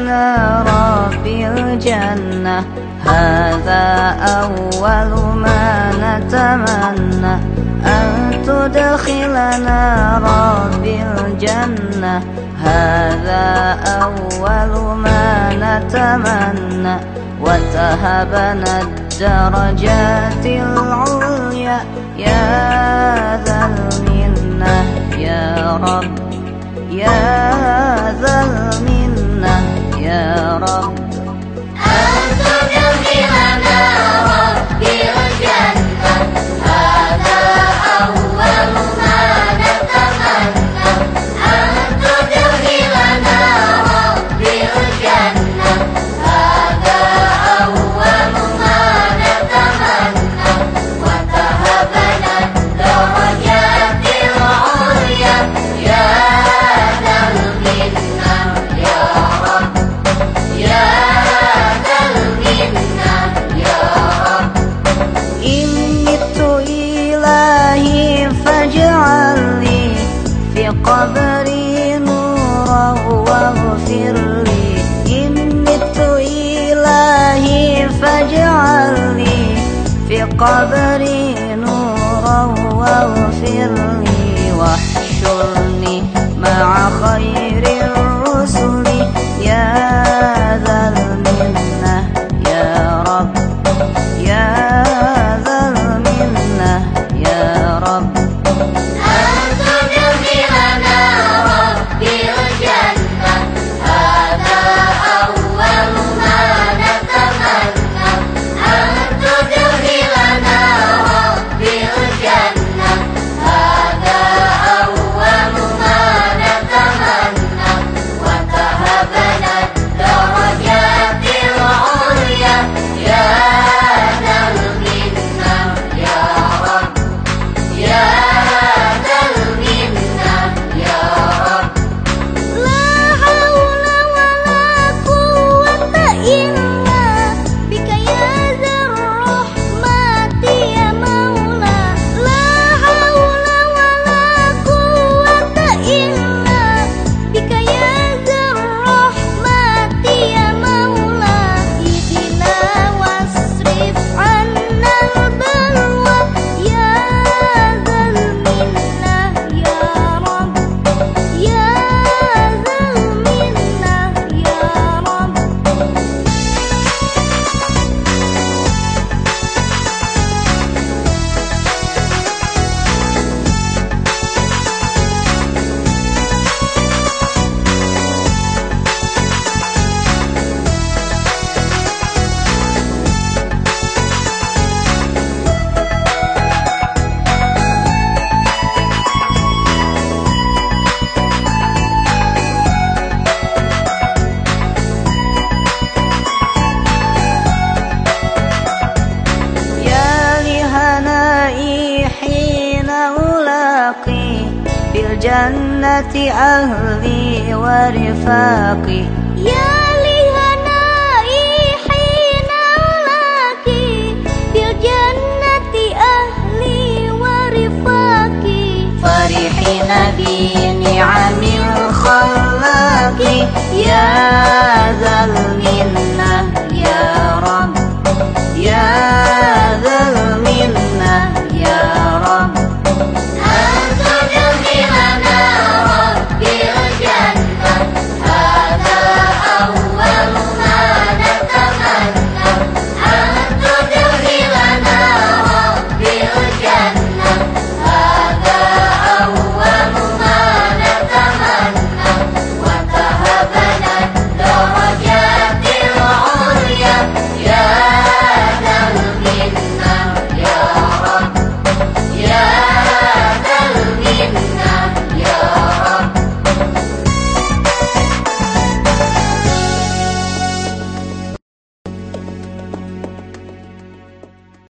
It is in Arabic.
لنا ربي الجنة. هذا أول ما نتمنى. أن تدخلنا ربي الجنة. هذا أول ما نتمنى. وتهبنا الدرجات on. قبري نورا واغفر لي. إن مت إلهي فاجعلني في قبري أهلي ورفاقي. يا